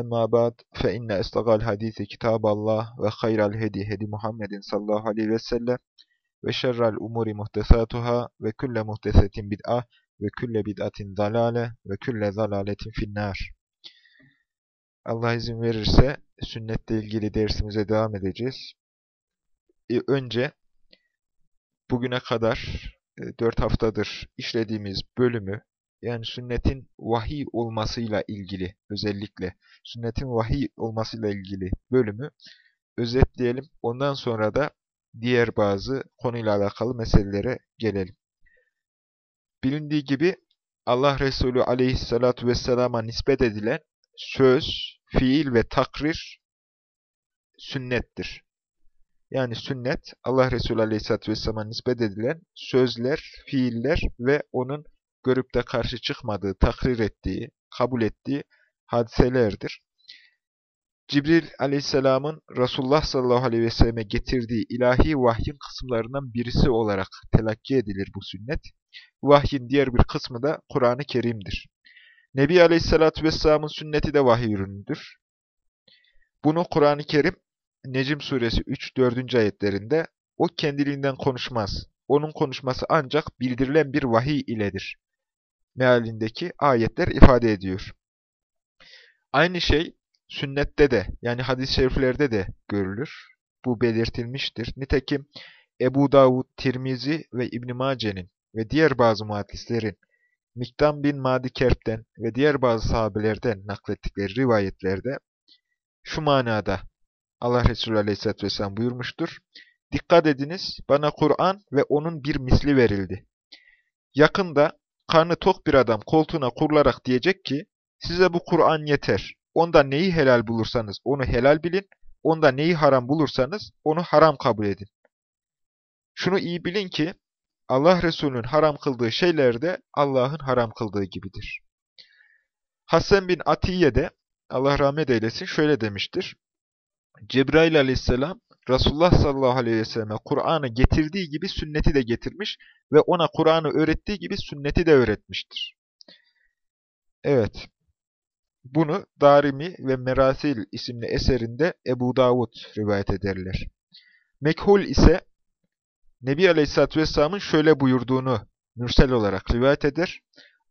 Emma ba'd fe inne estagal hadisi kitaballah ve hayral hedi hedi Muhammedin sallallahu aleyhi ve sellem ve şerrel umuri muhtesatuhâ ve külle muhtesetin bid'a ve külle bid'atin zalale ve külle zalaletin finnâr. Allah izin verirse sünnetle ilgili dersimize devam edeceğiz. E, önce bugüne kadar e, 4 haftadır işlediğimiz bölümü yani sünnetin vahiy olmasıyla ilgili özellikle sünnetin vahiy olmasıyla ilgili bölümü özetleyelim. Ondan sonra da diğer bazı konuyla alakalı meselelere gelelim. Bilindiği gibi Allah Resulü aleyhissalatu vesselama nispet edilen söz, fiil ve takrir sünnettir. Yani sünnet Allah Resulü aleyhissalatu vesselama nispet edilen sözler, fiiller ve onun görüp de karşı çıkmadığı, takrir ettiği, kabul ettiği hadiselerdir. Cibril aleyhisselamın Resulullah sallallahu aleyhi ve selleme getirdiği ilahi vahyin kısımlarından birisi olarak telakki edilir bu sünnet. Vahyin diğer bir kısmı da Kur'an-ı Kerim'dir. Nebi aleyhissalatü vesselamın sünneti de vahiy ürünüdür. Bunu Kur'an-ı Kerim Necim suresi 3-4. ayetlerinde o kendiliğinden konuşmaz. Onun konuşması ancak bildirilen bir vahiy iledir. Mealindeki ayetler ifade ediyor. Aynı şey sünnette de yani hadis-i şeriflerde de görülür. Bu belirtilmiştir. Nitekim Ebu Davud, Tirmizi ve İbn Mace'nin ve diğer bazı muhaddislerin Miktam bin Madi Kerp'ten ve diğer bazı sahabelerden naklettikleri rivayetlerde şu manada Allah Resulü Aleyhisselatü Vesselam buyurmuştur. Dikkat ediniz, bana Kur'an ve onun bir misli verildi. Yakında karnı tok bir adam koltuğuna kurularak diyecek ki, size bu Kur'an yeter. Onda neyi helal bulursanız onu helal bilin, onda neyi haram bulursanız onu haram kabul edin. Şunu iyi bilin ki, Allah Resulü'nün haram kıldığı şeyler de Allah'ın haram kıldığı gibidir. Hasan bin Atiye de, Allah rahmet eylesin, şöyle demiştir. Cebrail aleyhisselam, Resulullah sallallahu aleyhi ve selleme Kur'an'ı getirdiği gibi sünneti de getirmiş ve ona Kur'an'ı öğrettiği gibi sünneti de öğretmiştir. Evet, bunu Darimi ve Merasil isimli eserinde Ebu Davud rivayet ederler. Mekhul ise Nebi Aleyhisselatü Vesselam'ın şöyle buyurduğunu mürsel olarak rivayet eder.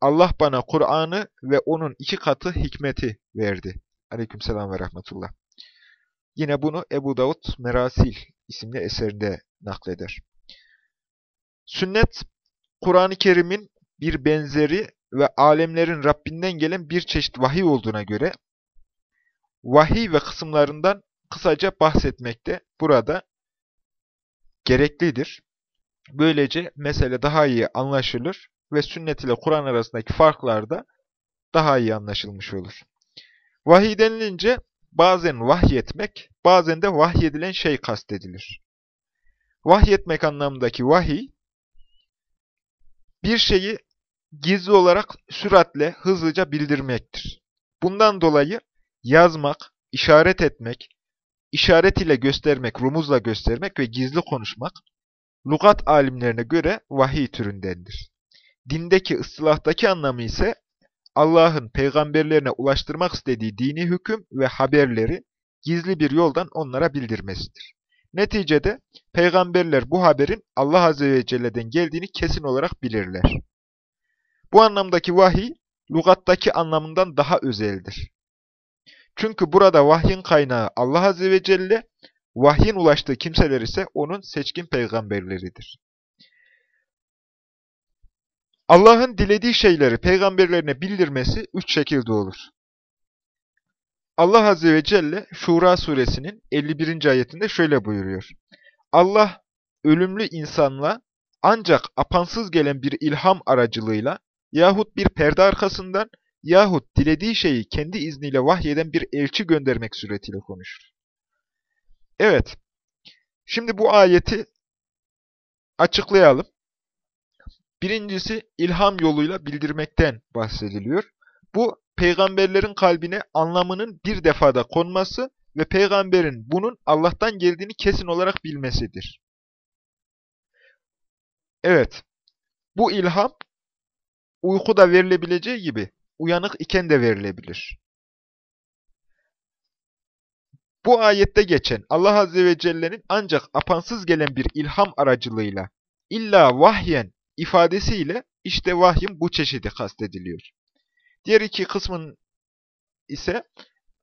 Allah bana Kur'an'ı ve onun iki katı hikmeti verdi. Aleykümselam ve rahmetullah. Yine bunu Ebu Davud Merasil isimli eserinde nakleder. Sünnet, Kur'an-ı Kerim'in bir benzeri ve alemlerin Rabbinden gelen bir çeşit vahiy olduğuna göre, vahiy ve kısımlarından kısaca bahsetmekte burada gereklidir. Böylece mesele daha iyi anlaşılır ve sünnet ile Kur'an arasındaki farklar da daha iyi anlaşılmış olur. Vahiy denilince bazen vahyetmek, bazen de vahyedilen şey kastedilir. Vahyetmek anlamındaki vahiy, bir şeyi gizli olarak süratle, hızlıca bildirmektir. Bundan dolayı yazmak, işaret etmek, işaret ile göstermek, rumuzla göstermek ve gizli konuşmak, lugat alimlerine göre vahiy türündendir. Dindeki, ıslahtaki anlamı ise Allah'ın peygamberlerine ulaştırmak istediği dini hüküm ve haberleri gizli bir yoldan onlara bildirmesidir. Neticede peygamberler bu haberin Allah Azze ve Celle'den geldiğini kesin olarak bilirler. Bu anlamdaki vahiy, lugattaki anlamından daha özeldir. Çünkü burada vahyin kaynağı Allah Azze ve Celle, vahyin ulaştığı kimseler ise onun seçkin peygamberleridir. Allah'ın dilediği şeyleri peygamberlerine bildirmesi üç şekilde olur. Allah Azze ve Celle Şura suresinin 51. ayetinde şöyle buyuruyor. Allah ölümlü insanla ancak apansız gelen bir ilham aracılığıyla yahut bir perde arkasından yahut dilediği şeyi kendi izniyle vahyeden bir elçi göndermek suretiyle konuşur. Evet, şimdi bu ayeti açıklayalım. Birincisi ilham yoluyla bildirmekten bahsediliyor. Bu peygamberlerin kalbine anlamının bir defada konması ve peygamberin bunun Allah'tan geldiğini kesin olarak bilmesidir. Evet, bu ilham uykuda verilebileceği gibi uyanık iken de verilebilir. Bu ayette geçen Allah Azze ve Celle'nin ancak apansız gelen bir ilham aracılığıyla illa vahyen ifadesiyle işte vahyin bu çeşidi kastediliyor. Diğer iki kısmın ise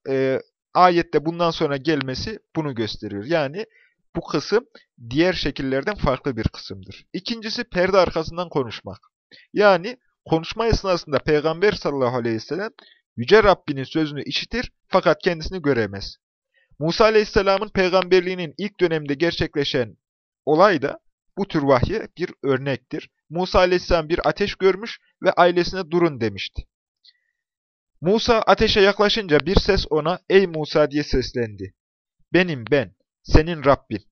e, ayette bundan sonra gelmesi bunu gösteriyor. Yani bu kısım diğer şekillerden farklı bir kısımdır. İkincisi perde arkasından konuşmak. Yani konuşma esnasında Peygamber sallallahu aleyhi ve sellem Yüce Rabbinin sözünü işitir fakat kendisini göremez. Musa aleyhisselamın peygamberliğinin ilk dönemde gerçekleşen olay da bu tür vahye bir örnektir. Musa aleyhisselam bir ateş görmüş ve ailesine durun demişti. Musa ateşe yaklaşınca bir ses ona ''Ey Musa'' diye seslendi. ''Benim ben, senin Rabbin.''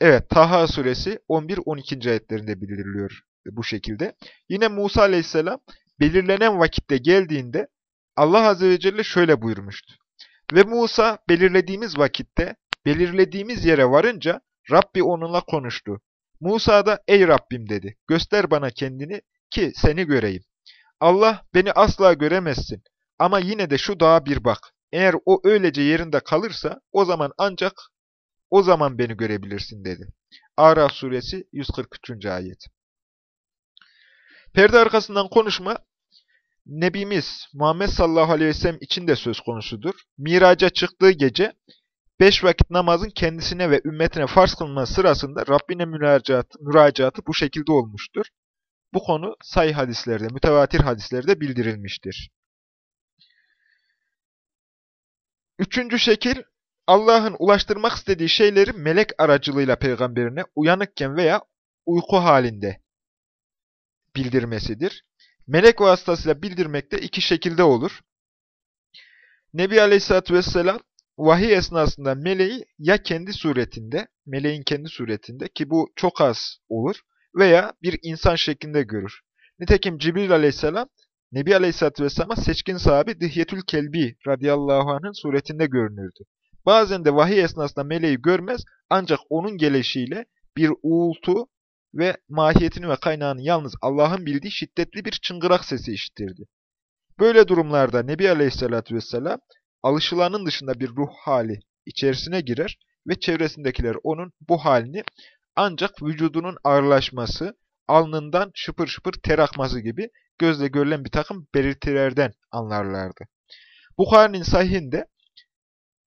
Evet, Taha suresi 11-12. ayetlerinde bildiriliyor bu şekilde. Yine Musa aleyhisselam belirlenen vakitte geldiğinde Allah azze ve celle şöyle buyurmuştu. Ve Musa belirlediğimiz vakitte, belirlediğimiz yere varınca Rabbi onunla konuştu. Musa da ey Rabbim dedi, göster bana kendini ki seni göreyim. Allah beni asla göremezsin ama yine de şu dağa bir bak. Eğer o öylece yerinde kalırsa o zaman ancak o zaman beni görebilirsin dedi. Araf suresi 143. ayet. Perde arkasından konuşma Nebimiz Muhammed sallallahu aleyhi ve sellem için de söz konusudur. Miraca çıktığı gece beş vakit namazın kendisine ve ümmetine farz kılınması sırasında Rabbine müracaatı, müracaatı bu şekilde olmuştur. Bu konu sayı hadislerde, mütevatir hadislerde bildirilmiştir. Üçüncü şekil, Allah'ın ulaştırmak istediği şeyleri melek aracılığıyla peygamberine uyanıkken veya uyku halinde bildirmesidir. Melek vasıtasıyla bildirmek de iki şekilde olur. Nebi Aleyhisselatü Vesselam vahiy esnasında meleği ya kendi suretinde, meleğin kendi suretinde ki bu çok az olur veya bir insan şeklinde görür. Nitekim Cibril Aleyhisselam Nebi Aleyhisselatü Vesselam'a seçkin sahibi Dihyetül Kelbi radıyallahu anh'ın suretinde görünürdü. Bazen de vahiy esnasında meleği görmez ancak onun gelişiyle bir uğultu ve mahiyetini ve kaynağını yalnız Allah'ın bildiği şiddetli bir çıngırak sesi işitirdi. Böyle durumlarda Nebi Aleyhisselatü Vesselam alışılanın dışında bir ruh hali içerisine girer ve çevresindekiler onun bu halini ancak vücudunun ağırlaşması, alnından şıpır şıpır ter akması gibi gözle görülen bir takım belirtilerden anlarlardı. Bukhari'nin sahihinde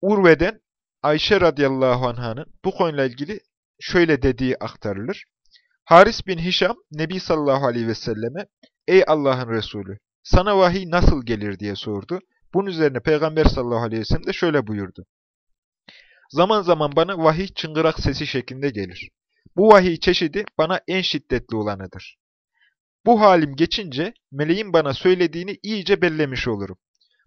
Urve'den Ayşe radıyallahu anh'ın bu konuyla ilgili şöyle dediği aktarılır. Haris bin Hişam, Nebi sallallahu aleyhi ve selleme, Ey Allah'ın Resulü, sana vahiy nasıl gelir diye sordu. Bunun üzerine Peygamber sallallahu aleyhi ve sellem de şöyle buyurdu. Zaman zaman bana vahiy çıngırak sesi şeklinde gelir. Bu vahiy çeşidi bana en şiddetli olanıdır. Bu halim geçince meleğin bana söylediğini iyice bellemiş olurum.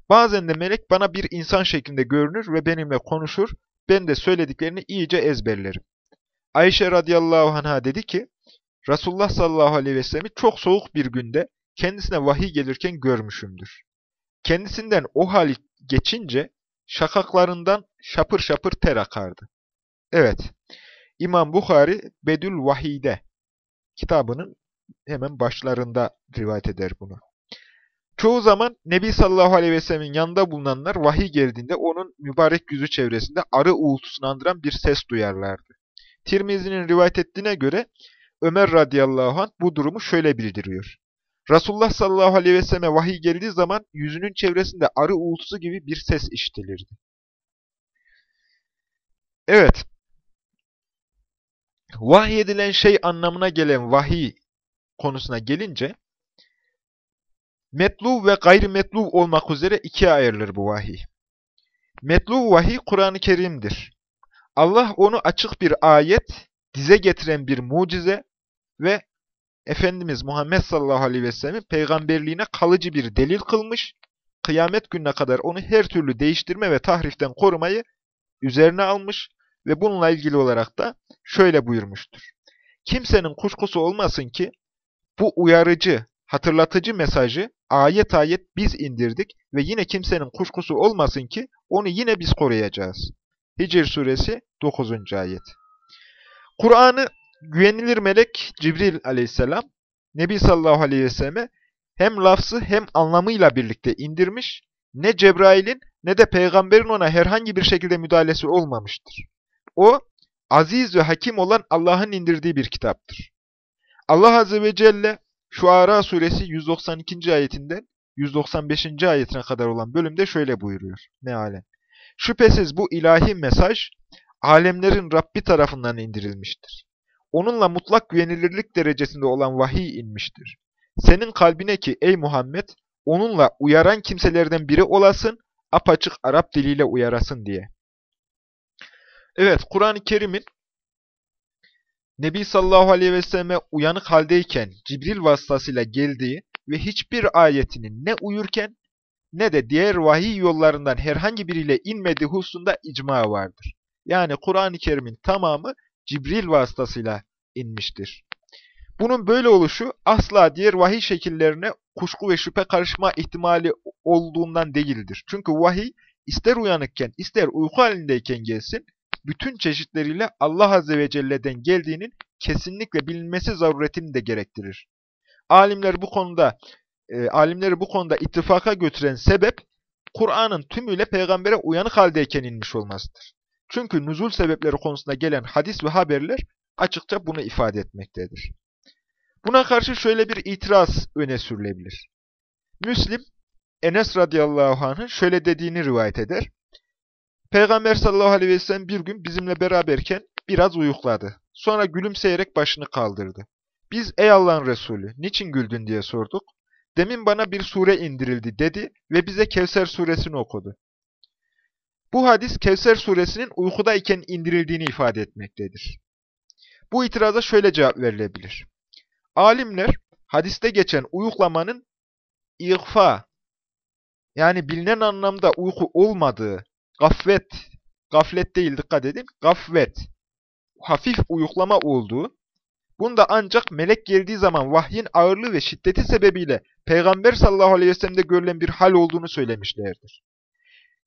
Bazen de melek bana bir insan şeklinde görünür ve benimle konuşur, ben de söylediklerini iyice ezberlerim. Ayşe radıyallahu anh'a dedi ki, Resulullah sallallahu aleyhi ve sellem'i çok soğuk bir günde kendisine vahiy gelirken görmüşümdür. Kendisinden o hal geçince şakaklarından şapır şapır ter akardı. Evet, İmam Bukhari Bedül Vahide kitabının hemen başlarında rivayet eder bunu. Çoğu zaman Nebi sallallahu aleyhi ve sellemin yanında bulunanlar vahiy geldiğinde onun mübarek yüzü çevresinde arı uğultusunu andıran bir ses duyarlardı. Tirmizi'nin rivayet ettiğine göre Ömer radıyallahu anh bu durumu şöyle bildiriyor. Resulullah sallallahu aleyhi ve selleme vahiy geldiği zaman yüzünün çevresinde arı uğultusu gibi bir ses işitilirdi. Evet, vahiy edilen şey anlamına gelen vahiy konusuna gelince, metlu ve gayrimetlu olmak üzere ikiye ayrılır bu vahiy. Metlu vahiy Kur'an-ı Kerim'dir. Allah onu açık bir ayet, dize getiren bir mucize ve Efendimiz Muhammed sallallahu aleyhi ve sellem'in peygamberliğine kalıcı bir delil kılmış, kıyamet gününe kadar onu her türlü değiştirme ve tahriften korumayı üzerine almış ve bununla ilgili olarak da şöyle buyurmuştur. kimsenin kuşkusu olmasın ki bu uyarıcı, hatırlatıcı mesajı ayet ayet biz indirdik ve yine kimsenin kuşkusu olmasın ki onu yine biz koruyacağız. Hicr suresi 9. ayet. Kur'an'ı güvenilir melek Cibril aleyhisselam Nebi sallallahu aleyhi ve selleme hem lafzı hem anlamıyla birlikte indirmiş, ne Cebrail'in ne de peygamberin ona herhangi bir şekilde müdahalesi olmamıştır. O, aziz ve hakim olan Allah'ın indirdiği bir kitaptır. Allah Azze ve Celle Şuara suresi 192. ayetinden 195. ayetine kadar olan bölümde şöyle buyuruyor. Mealen. Şüphesiz bu ilahi mesaj, alemlerin Rabbi tarafından indirilmiştir. Onunla mutlak güvenilirlik derecesinde olan vahiy inmiştir. Senin kalbine ki ey Muhammed, onunla uyaran kimselerden biri olasın, apaçık Arap diliyle uyarasın diye. Evet, Kur'an-ı Kerim'in Nebi sallallahu aleyhi ve selleme uyanık haldeyken Cibril vasıtasıyla geldiği ve hiçbir ayetinin ne uyurken ne de diğer vahiy yollarından herhangi biriyle inmediği hususunda icma vardır. Yani Kur'an-ı Kerim'in tamamı Cibril vasıtasıyla inmiştir. Bunun böyle oluşu asla diğer vahiy şekillerine kuşku ve şüphe karışma ihtimali olduğundan değildir. Çünkü vahiy ister uyanıkken ister uyku halindeyken gelsin, bütün çeşitleriyle Allah Azze ve Celle'den geldiğinin kesinlikle bilinmesi zaruretini de gerektirir. Alimler bu konuda e, alimleri bu konuda ittifaka götüren sebep Kur'an'ın tümüyle peygambere uyanık haldeyken inmiş olmasıdır. Çünkü nüzul sebepleri konusunda gelen hadis ve haberler açıkça bunu ifade etmektedir. Buna karşı şöyle bir itiraz öne sürülebilir. Müslim, Enes radıyallahu anh'ın şöyle dediğini rivayet eder. Peygamber sallallahu aleyhi ve sellem bir gün bizimle beraberken biraz uyukladı. Sonra gülümseyerek başını kaldırdı. Biz ey Allah'ın Resulü niçin güldün diye sorduk. Demin bana bir sure indirildi dedi ve bize Kevser suresini okudu. Bu hadis Kevser suresinin uykudayken indirildiğini ifade etmektedir. Bu itiraza şöyle cevap verilebilir. Alimler hadiste geçen uyuklamanın ihfa yani bilinen anlamda uyku olmadığı gaflet, gaflet değil dikkat edin, gafvet, hafif uyuklama olduğu, bunda ancak melek geldiği zaman vahyin ağırlığı ve şiddeti sebebiyle Peygamber sallallahu aleyhi ve sellem'de görülen bir hal olduğunu söylemişlerdir.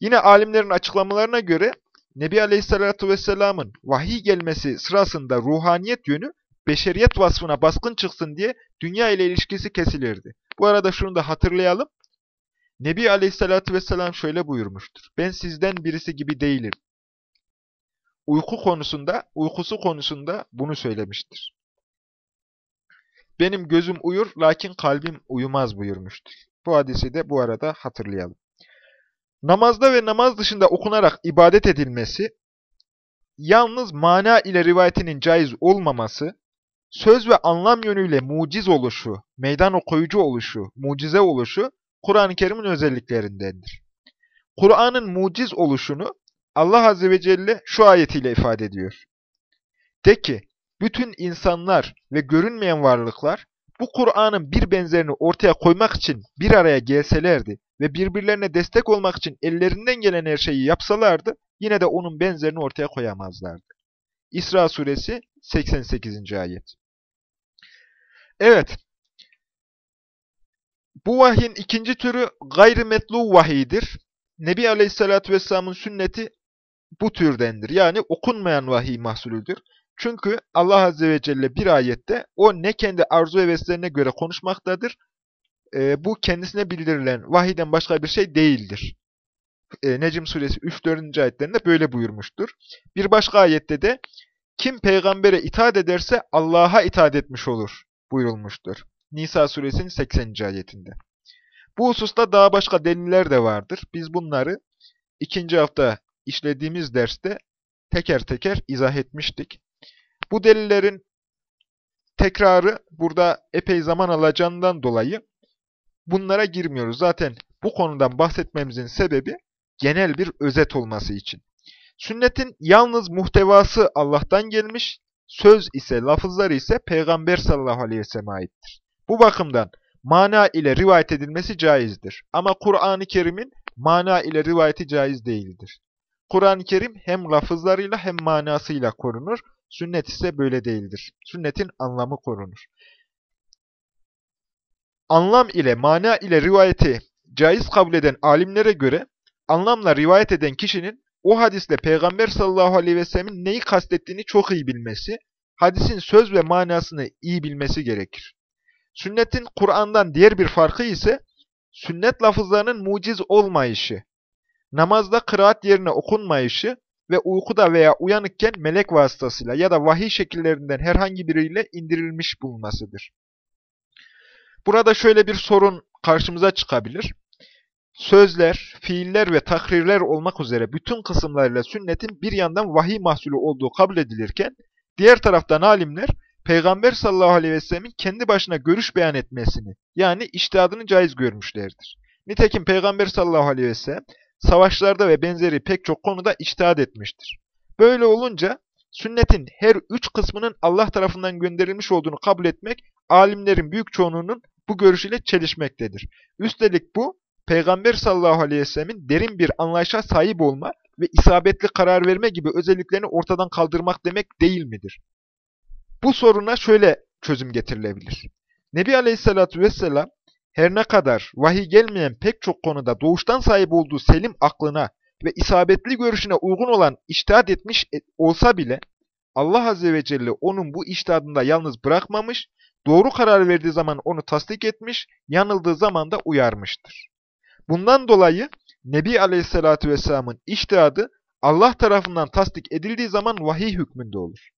Yine alimlerin açıklamalarına göre Nebi Aleyhisselatü Vesselam'ın vahiy gelmesi sırasında ruhaniyet yönü beşeriyet vasfına baskın çıksın diye dünya ile ilişkisi kesilirdi. Bu arada şunu da hatırlayalım. Nebi Aleyhisselatü Vesselam şöyle buyurmuştur. Ben sizden birisi gibi değilim. Uyku konusunda, uykusu konusunda bunu söylemiştir. Benim gözüm uyur, lakin kalbim uyumaz buyurmuştur. Bu hadisi de bu arada hatırlayalım. Namazda ve namaz dışında okunarak ibadet edilmesi, yalnız mana ile rivayetinin caiz olmaması, söz ve anlam yönüyle muciz oluşu, meydan okuyucu oluşu, mucize oluşu, Kur'an-ı Kerim'in özelliklerindendir. Kur'an'ın muciz oluşunu Allah Azze ve Celle şu ayetiyle ifade ediyor. De ki, bütün insanlar ve görünmeyen varlıklar bu Kur'an'ın bir benzerini ortaya koymak için bir araya gelselerdi ve birbirlerine destek olmak için ellerinden gelen her şeyi yapsalardı, yine de onun benzerini ortaya koyamazlardı. İsra suresi 88. ayet. Evet, bu vahyin ikinci türü gayrimetlu vahidir. Nebi Aleyhisselatü Vesselam'ın sünneti bu türdendir. Yani okunmayan vahiy mahsulüdür. Çünkü Allah Azze ve Celle bir ayette o ne kendi arzu heveslerine göre konuşmaktadır. E, bu kendisine bildirilen vahiden başka bir şey değildir. E, Necm suresi 3-4. ayetlerinde böyle buyurmuştur. Bir başka ayette de kim peygambere itaat ederse Allah'a itaat etmiş olur buyurulmuştur. Nisa suresinin 80. ayetinde. Bu hususta daha başka deliller de vardır. Biz bunları ikinci hafta işlediğimiz derste teker teker izah etmiştik. Bu delillerin tekrarı burada epey zaman alacağından dolayı bunlara girmiyoruz. Zaten bu konudan bahsetmemizin sebebi genel bir özet olması için. Sünnetin yalnız muhtevası Allah'tan gelmiş, söz ise, lafızlar ise Peygamber sallallahu aleyhi ve sellem aittir. Bu bakımdan mana ile rivayet edilmesi caizdir. Ama Kur'an-ı Kerim'in mana ile rivayeti caiz değildir. Kur'an-ı Kerim hem lafızlarıyla hem manasıyla korunur. Sünnet ise böyle değildir. Sünnetin anlamı korunur. Anlam ile, mana ile rivayeti caiz kabul eden alimlere göre, anlamla rivayet eden kişinin o hadisle Peygamber sallallahu aleyhi ve sellemin neyi kastettiğini çok iyi bilmesi, hadisin söz ve manasını iyi bilmesi gerekir. Sünnetin Kur'an'dan diğer bir farkı ise, sünnet lafızlarının muciz olmayışı, namazda kıraat yerine okunmayışı ve uykuda veya uyanıkken melek vasıtasıyla ya da vahiy şekillerinden herhangi biriyle indirilmiş bulunmasıdır. Burada şöyle bir sorun karşımıza çıkabilir. Sözler, fiiller ve takrirler olmak üzere bütün kısımlarıyla sünnetin bir yandan vahiy mahsulü olduğu kabul edilirken, diğer taraftan alimler, Peygamber sallallahu aleyhi ve sellemin kendi başına görüş beyan etmesini, yani iştihadını caiz görmüşlerdir. Nitekim Peygamber sallallahu aleyhi ve sellem, savaşlarda ve benzeri pek çok konuda içtihat etmiştir. Böyle olunca, sünnetin her üç kısmının Allah tarafından gönderilmiş olduğunu kabul etmek, alimlerin büyük çoğunluğunun bu görüşüyle çelişmektedir. Üstelik bu, Peygamber sallallahu aleyhi ve sellemin derin bir anlayışa sahip olma ve isabetli karar verme gibi özelliklerini ortadan kaldırmak demek değil midir? Bu soruna şöyle çözüm getirilebilir. Nebi aleyhissalatü vesselam her ne kadar vahiy gelmeyen pek çok konuda doğuştan sahip olduğu selim aklına ve isabetli görüşüne uygun olan iştihat etmiş e, olsa bile Allah Azze ve Celle onun bu iştihadında yalnız bırakmamış, doğru karar verdiği zaman onu tasdik etmiş, yanıldığı zaman da uyarmıştır. Bundan dolayı Nebi Aleyhisselatü Vesselam'ın iştihadı Allah tarafından tasdik edildiği zaman vahiy hükmünde olur.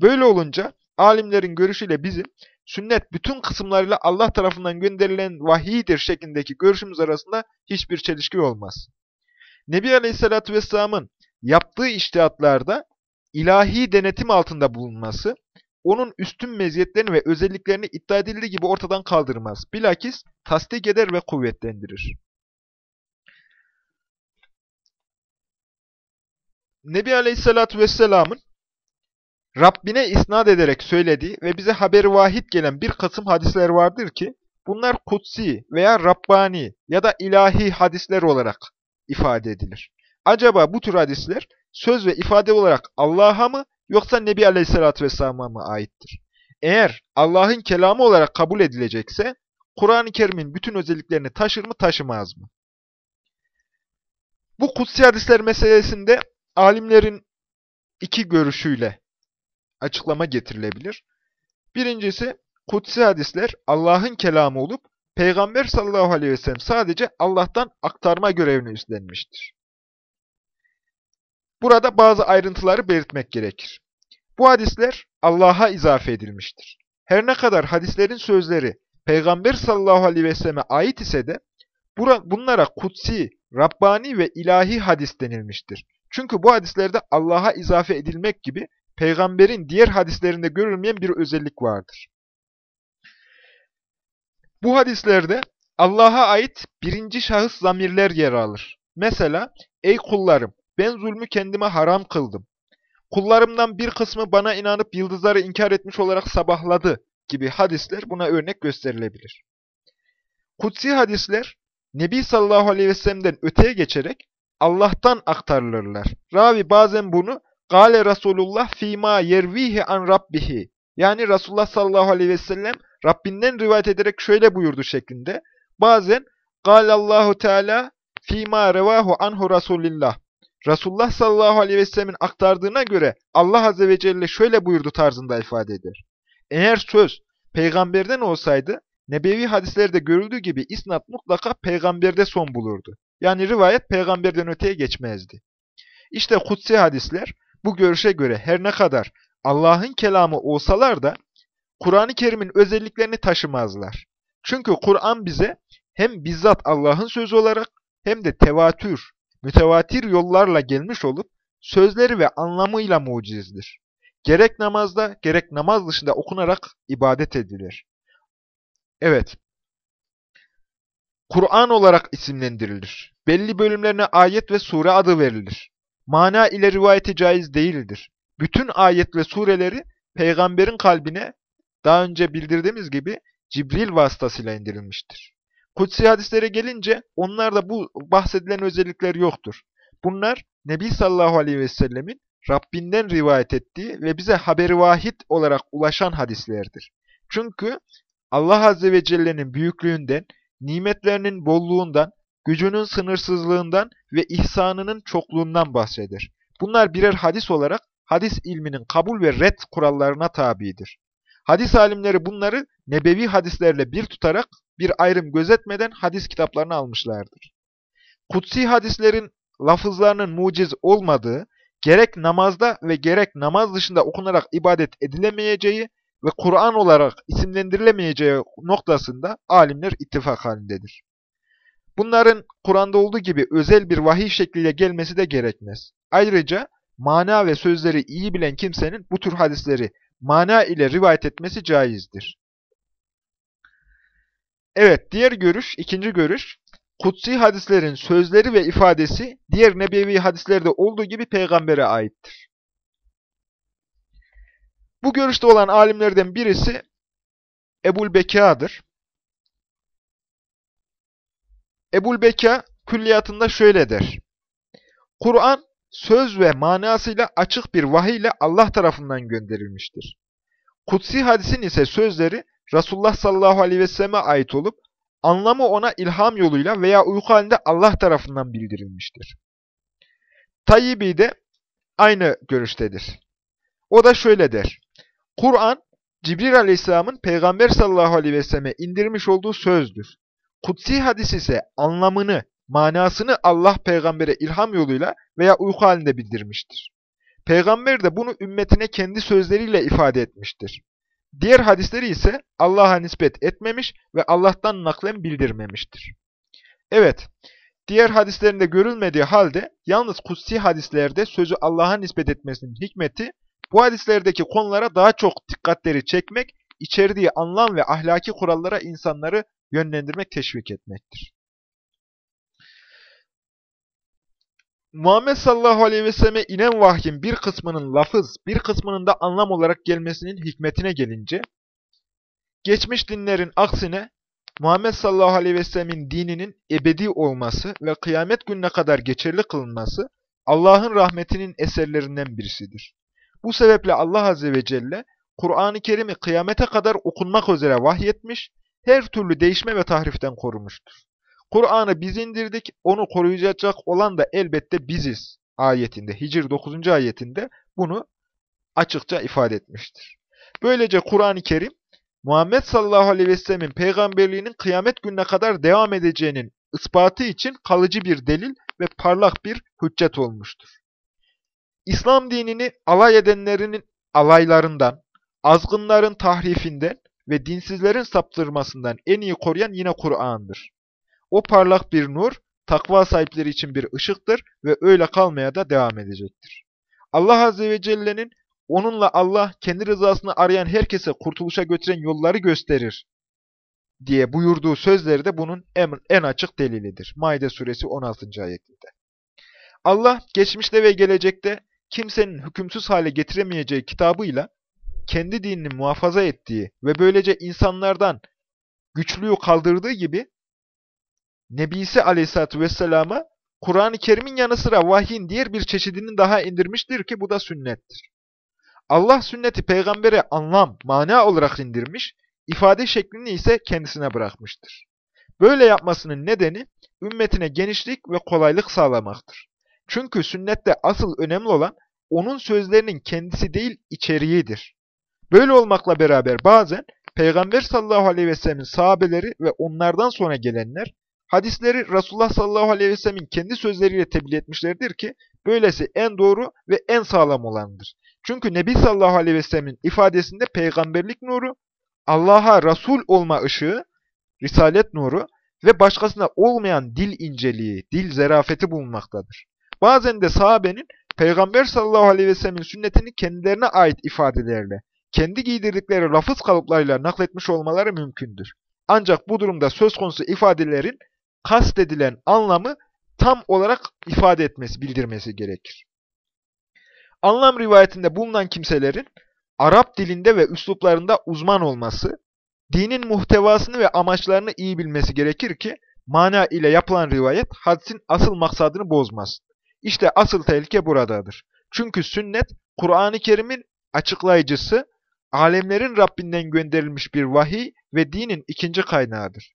Böyle olunca alimlerin görüşüyle bizim sünnet bütün kısımlarıyla Allah tarafından gönderilen vahiydir şeklindeki görüşümüz arasında hiçbir çelişki olmaz. Nebi Aleyhisselatü Vesselam'ın yaptığı iştihatlarda ilahi denetim altında bulunması, onun üstün meziyetlerini ve özelliklerini iddia edildiği gibi ortadan kaldırmaz. Bilakis tasdik eder ve kuvvetlendirir. Nebi Aleyhisselatü Vesselam'ın Rabbine isnat ederek söylediği ve bize haberi vahid gelen bir kısım hadisler vardır ki, bunlar kutsi veya Rabbani ya da ilahi hadisler olarak ifade edilir. Acaba bu tür hadisler söz ve ifade olarak Allah'a mı yoksa Nebi Aleyhisselatü Vesselam'a mı aittir? Eğer Allah'ın kelamı olarak kabul edilecekse, Kur'an-ı Kerim'in bütün özelliklerini taşır mı taşımaz mı? Bu kutsi hadisler meselesinde alimlerin iki görüşüyle açıklama getirilebilir. Birincisi, kutsi hadisler Allah'ın kelamı olup, Peygamber sallallahu aleyhi ve sellem sadece Allah'tan aktarma görevini üstlenmiştir. Burada bazı ayrıntıları belirtmek gerekir. Bu hadisler Allah'a izafe edilmiştir. Her ne kadar hadislerin sözleri Peygamber sallallahu aleyhi ve selleme ait ise de bunlara kutsi, Rabbani ve ilahi hadis denilmiştir. Çünkü bu hadislerde Allah'a izafe edilmek gibi peygamberin diğer hadislerinde görülmeyen bir özellik vardır. Bu hadislerde Allah'a ait birinci şahıs zamirler yer alır. Mesela, ey kullarım ben zulmü kendime haram kıldım. Kullarımdan bir kısmı bana inanıp yıldızları inkar etmiş olarak sabahladı gibi hadisler buna örnek gösterilebilir. Kutsi hadisler, Nebi sallallahu aleyhi ve sellem'den öteye geçerek Allah'tan aktarılırlar. Ravi bazen bunu Gale Resulullah fîmâ yervihi an rabbihi. Yani Resulullah sallallahu aleyhi ve sellem Rabbinden rivayet ederek şöyle buyurdu şeklinde. Bazen Allahu Teala fîmâ revahu anhu Resulillah. Resulullah sallallahu aleyhi ve sellemin aktardığına göre Allah azze ve celle şöyle buyurdu tarzında ifade eder. Eğer söz peygamberden olsaydı nebevi hadislerde görüldüğü gibi isnat mutlaka peygamberde son bulurdu. Yani rivayet peygamberden öteye geçmezdi. İşte kutsi hadisler bu görüşe göre her ne kadar Allah'ın kelamı olsalar da Kur'an-ı Kerim'in özelliklerini taşımazlar. Çünkü Kur'an bize hem bizzat Allah'ın sözü olarak hem de tevatür, mütevatir yollarla gelmiş olup sözleri ve anlamıyla mucizdir. Gerek namazda gerek namaz dışında okunarak ibadet edilir. Evet, Kur'an olarak isimlendirilir. Belli bölümlerine ayet ve sure adı verilir mana ile rivayeti caiz değildir. Bütün ayet ve sureleri peygamberin kalbine daha önce bildirdiğimiz gibi Cibril vasıtasıyla indirilmiştir. Kutsi hadislere gelince onlarda bu bahsedilen özellikler yoktur. Bunlar Nebi sallallahu aleyhi ve sellemin Rabbinden rivayet ettiği ve bize haberi vahid olarak ulaşan hadislerdir. Çünkü Allah Azze ve Celle'nin büyüklüğünden, nimetlerinin bolluğundan, gücünün sınırsızlığından ve ihsanının çokluğundan bahseder. Bunlar birer hadis olarak hadis ilminin kabul ve red kurallarına tabidir. Hadis alimleri bunları nebevi hadislerle bir tutarak bir ayrım gözetmeden hadis kitaplarına almışlardır. Kutsi hadislerin lafızlarının muciz olmadığı, gerek namazda ve gerek namaz dışında okunarak ibadet edilemeyeceği ve Kur'an olarak isimlendirilemeyeceği noktasında alimler ittifak halindedir. Bunların Kur'an'da olduğu gibi özel bir vahiy şekliyle gelmesi de gerekmez. Ayrıca mana ve sözleri iyi bilen kimsenin bu tür hadisleri mana ile rivayet etmesi caizdir. Evet, diğer görüş, ikinci görüş, kutsi hadislerin sözleri ve ifadesi diğer nebevi hadislerde olduğu gibi peygambere aittir. Bu görüşte olan alimlerden birisi Ebul Beka'dır. Ebul Beka külliyatında şöyle der. Kur'an söz ve manasıyla açık bir vahiy ile Allah tarafından gönderilmiştir. Kutsi hadisin ise sözleri Resulullah sallallahu aleyhi ve selleme ait olup anlamı ona ilham yoluyla veya uyku halinde Allah tarafından bildirilmiştir. Tayyibi de aynı görüştedir. O da şöyle der. Kur'an, Cibril aleyhisselamın Peygamber sallallahu aleyhi ve selleme indirmiş olduğu sözdür. Kutsi hadis ise anlamını, manasını Allah peygambere ilham yoluyla veya uyku halinde bildirmiştir. Peygamber de bunu ümmetine kendi sözleriyle ifade etmiştir. Diğer hadisleri ise Allah'a nispet etmemiş ve Allah'tan naklen bildirmemiştir. Evet, diğer hadislerinde görülmediği halde yalnız kutsi hadislerde sözü Allah'a nispet etmesinin hikmeti, bu hadislerdeki konulara daha çok dikkatleri çekmek, içerdiği anlam ve ahlaki kurallara insanları yönlendirmek, teşvik etmektir. Muhammed sallallahu aleyhi ve selleme inen vahyin bir kısmının lafız, bir kısmının da anlam olarak gelmesinin hikmetine gelince, geçmiş dinlerin aksine Muhammed sallallahu aleyhi ve sellemin dininin ebedi olması ve kıyamet gününe kadar geçerli kılınması Allah'ın rahmetinin eserlerinden birisidir. Bu sebeple Allah azze ve celle Kur'an-ı Kerim'i kıyamete kadar okunmak üzere vahyetmiş, her türlü değişme ve tahriften korumuştur. Kur'an'ı biz indirdik, onu koruyacak olan da elbette biziz ayetinde, Hicr 9. ayetinde bunu açıkça ifade etmiştir. Böylece Kur'an-ı Kerim, Muhammed sallallahu aleyhi ve sellemin peygamberliğinin kıyamet gününe kadar devam edeceğinin ispatı için kalıcı bir delil ve parlak bir hüccet olmuştur. İslam dinini alay edenlerinin alaylarından, azgınların tahrifinden ve dinsizlerin saptırmasından en iyi koruyan yine Kur'an'dır. O parlak bir nur, takva sahipleri için bir ışıktır ve öyle kalmaya da devam edecektir. Allah Azze ve Celle'nin onunla Allah kendi rızasını arayan herkese kurtuluşa götüren yolları gösterir diye buyurduğu sözleri de bunun en, açık delilidir. Maide suresi 16. ayetinde. Allah geçmişte ve gelecekte kimsenin hükümsüz hale getiremeyeceği kitabıyla kendi dinini muhafaza ettiği ve böylece insanlardan güçlüğü kaldırdığı gibi Nebisi aleyhissalatü vesselama Kur'an-ı Kerim'in yanı sıra vahyin diğer bir çeşidini daha indirmiştir ki bu da sünnettir. Allah sünneti peygambere anlam, mana olarak indirmiş, ifade şeklini ise kendisine bırakmıştır. Böyle yapmasının nedeni ümmetine genişlik ve kolaylık sağlamaktır. Çünkü sünnette asıl önemli olan onun sözlerinin kendisi değil içeriğidir. Böyle olmakla beraber bazen Peygamber sallallahu aleyhi ve sellemin sahabeleri ve onlardan sonra gelenler Hadisleri Resulullah sallallahu aleyhi ve sellemin kendi sözleriyle tebliğ etmişlerdir ki, böylesi en doğru ve en sağlam olandır. Çünkü Nebi sallallahu aleyhi ve sellemin ifadesinde peygamberlik nuru, Allah'a Resul olma ışığı, Risalet nuru ve başkasında olmayan dil inceliği, dil zerafeti bulunmaktadır. Bazen de sahabenin Peygamber sallallahu aleyhi ve sellemin sünnetini kendilerine ait ifadelerle, kendi giydirdikleri lafız kalıplarıyla nakletmiş olmaları mümkündür. Ancak bu durumda söz konusu ifadelerin kastedilen anlamı tam olarak ifade etmesi, bildirmesi gerekir. Anlam rivayetinde bulunan kimselerin Arap dilinde ve üsluplarında uzman olması, dinin muhtevasını ve amaçlarını iyi bilmesi gerekir ki, mana ile yapılan rivayet hadisin asıl maksadını bozmaz. İşte asıl tehlike buradadır. Çünkü sünnet, Kur'an-ı Kerim'in açıklayıcısı, alemlerin Rabbinden gönderilmiş bir vahiy ve dinin ikinci kaynağıdır.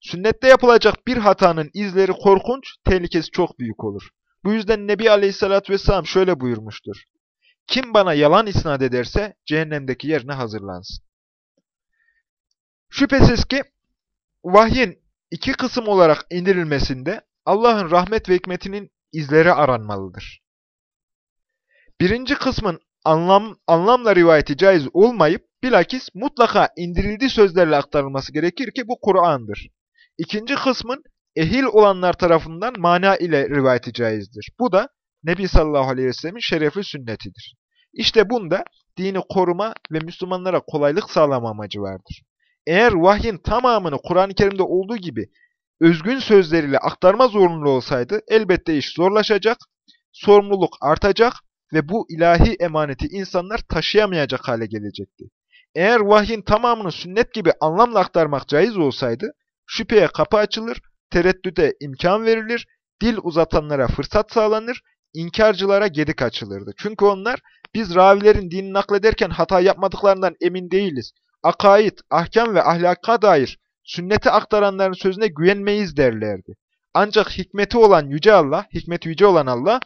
Sünnette yapılacak bir hatanın izleri korkunç, tehlikesi çok büyük olur. Bu yüzden Nebi Aleyhisselatü Vesselam şöyle buyurmuştur. Kim bana yalan isnat ederse cehennemdeki yerine hazırlansın. Şüphesiz ki vahyin iki kısım olarak indirilmesinde Allah'ın rahmet ve hikmetinin izleri aranmalıdır. Birinci kısmın anlam, anlamla rivayeti caiz olmayıp bilakis mutlaka indirildiği sözlerle aktarılması gerekir ki bu Kur'an'dır. İkinci kısmın ehil olanlar tarafından mana ile rivayeti caizdir. Bu da Nebi sallallahu aleyhi ve sellemin şerefli sünnetidir. İşte bunda dini koruma ve Müslümanlara kolaylık sağlama amacı vardır. Eğer vahyin tamamını Kur'an-ı Kerim'de olduğu gibi özgün sözleriyle aktarma zorunlu olsaydı elbette iş zorlaşacak, sorumluluk artacak ve bu ilahi emaneti insanlar taşıyamayacak hale gelecekti. Eğer vahyin tamamını sünnet gibi anlamla aktarmak caiz olsaydı, şüpheye kapı açılır, tereddüde imkan verilir, dil uzatanlara fırsat sağlanır, inkarcılara gedik açılırdı. Çünkü onlar, biz ravilerin dinini naklederken hata yapmadıklarından emin değiliz. Akaid, ahkam ve ahlaka dair sünneti aktaranların sözüne güvenmeyiz derlerdi. Ancak hikmeti olan Yüce Allah, hikmeti yüce olan Allah,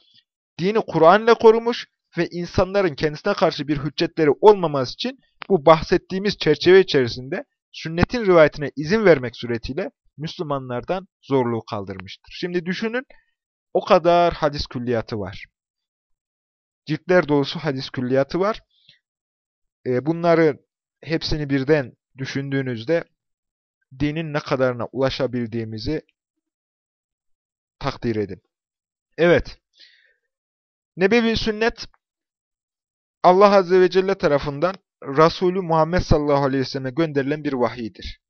dini Kur'an ile korumuş ve insanların kendisine karşı bir hüccetleri olmaması için bu bahsettiğimiz çerçeve içerisinde sünnetin rivayetine izin vermek suretiyle Müslümanlardan zorluğu kaldırmıştır. Şimdi düşünün, o kadar hadis külliyatı var. Ciltler dolusu hadis külliyatı var. E, bunları hepsini birden düşündüğünüzde dinin ne kadarına ulaşabildiğimizi takdir edin. Evet, Nebevi sünnet Allah Azze ve Celle tarafından Resulü Muhammed sallallahu aleyhi ve selleme gönderilen bir vahiydir.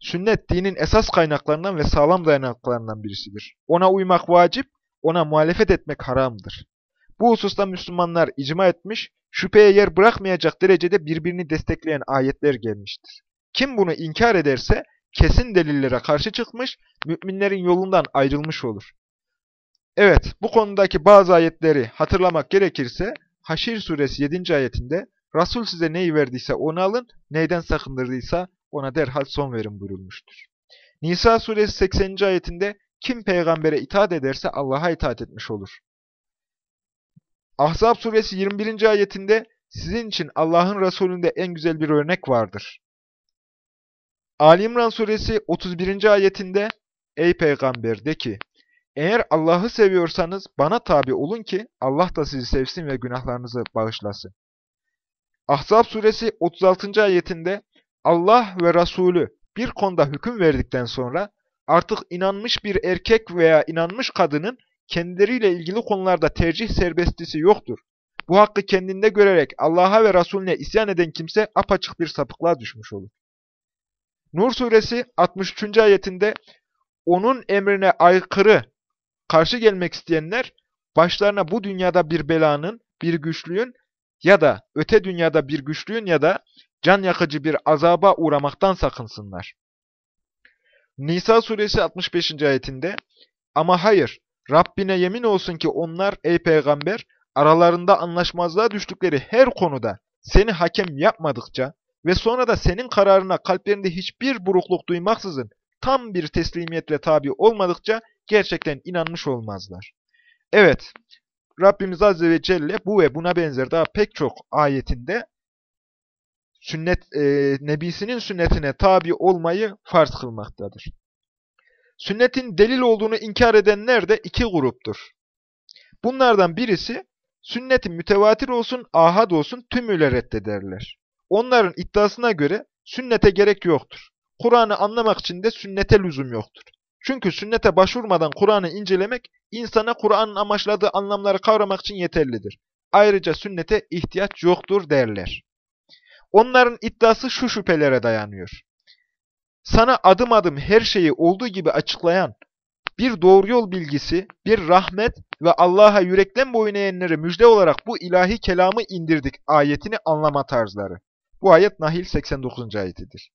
Sünnet dinin esas kaynaklarından ve sağlam dayanaklarından birisidir. Ona uymak vacip, ona muhalefet etmek haramdır. Bu hususta Müslümanlar icma etmiş, şüpheye yer bırakmayacak derecede birbirini destekleyen ayetler gelmiştir. Kim bunu inkar ederse kesin delillere karşı çıkmış, müminlerin yolundan ayrılmış olur. Evet, bu konudaki bazı ayetleri hatırlamak gerekirse, Haşir suresi 7. ayetinde, Resul size neyi verdiyse onu alın, neyden sakındırdıysa ona derhal son verin buyurulmuştur. Nisa suresi 80. ayetinde, kim peygambere itaat ederse Allah'a itaat etmiş olur. Ahzab suresi 21. ayetinde, sizin için Allah'ın Resulünde en güzel bir örnek vardır. Ali İmran suresi 31. ayetinde, ey peygamber de ki, eğer Allah'ı seviyorsanız bana tabi olun ki Allah da sizi sevsin ve günahlarınızı bağışlasın. Ahzab suresi 36. ayetinde Allah ve Resulü bir konuda hüküm verdikten sonra artık inanmış bir erkek veya inanmış kadının kendileriyle ilgili konularda tercih serbestisi yoktur. Bu hakkı kendinde görerek Allah'a ve Resulüne isyan eden kimse apaçık bir sapıklığa düşmüş olur. Nur suresi 63. ayetinde onun emrine aykırı karşı gelmek isteyenler başlarına bu dünyada bir belanın, bir güçlüğün ya da öte dünyada bir güçlüğün ya da can yakıcı bir azaba uğramaktan sakınsınlar. Nisa suresi 65. ayetinde Ama hayır, Rabbine yemin olsun ki onlar ey peygamber aralarında anlaşmazlığa düştükleri her konuda seni hakem yapmadıkça ve sonra da senin kararına kalplerinde hiçbir burukluk duymaksızın tam bir teslimiyetle tabi olmadıkça gerçekten inanmış olmazlar. Evet, Rabbimiz Azze ve Celle bu ve buna benzer daha pek çok ayetinde sünnet e, nebisinin sünnetine tabi olmayı farz kılmaktadır. Sünnetin delil olduğunu inkar edenler de iki gruptur. Bunlardan birisi sünnetin mütevatir olsun, ahad olsun tümüyle reddederler. Onların iddiasına göre sünnete gerek yoktur. Kur'an'ı anlamak için de sünnete lüzum yoktur. Çünkü sünnete başvurmadan Kur'an'ı incelemek, insana Kur'an'ın amaçladığı anlamları kavramak için yeterlidir. Ayrıca sünnete ihtiyaç yoktur derler. Onların iddiası şu şüphelere dayanıyor. Sana adım adım her şeyi olduğu gibi açıklayan bir doğru yol bilgisi, bir rahmet ve Allah'a yürekten boyun eğenlere müjde olarak bu ilahi kelamı indirdik ayetini anlama tarzları. Bu ayet Nahil 89. ayetidir.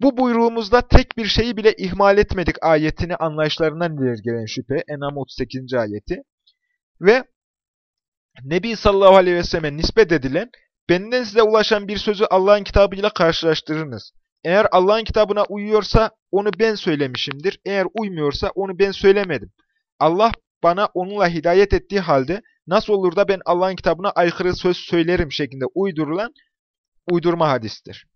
Bu buyruğumuzda tek bir şeyi bile ihmal etmedik ayetini anlayışlarından ileri gelen şüphe. Enam 38. ayeti. Ve Nebi sallallahu aleyhi ve selleme nispet edilen, benden size ulaşan bir sözü Allah'ın kitabıyla karşılaştırınız. Eğer Allah'ın kitabına uyuyorsa onu ben söylemişimdir. Eğer uymuyorsa onu ben söylemedim. Allah bana onunla hidayet ettiği halde nasıl olur da ben Allah'ın kitabına aykırı söz söylerim şeklinde uydurulan uydurma hadistir.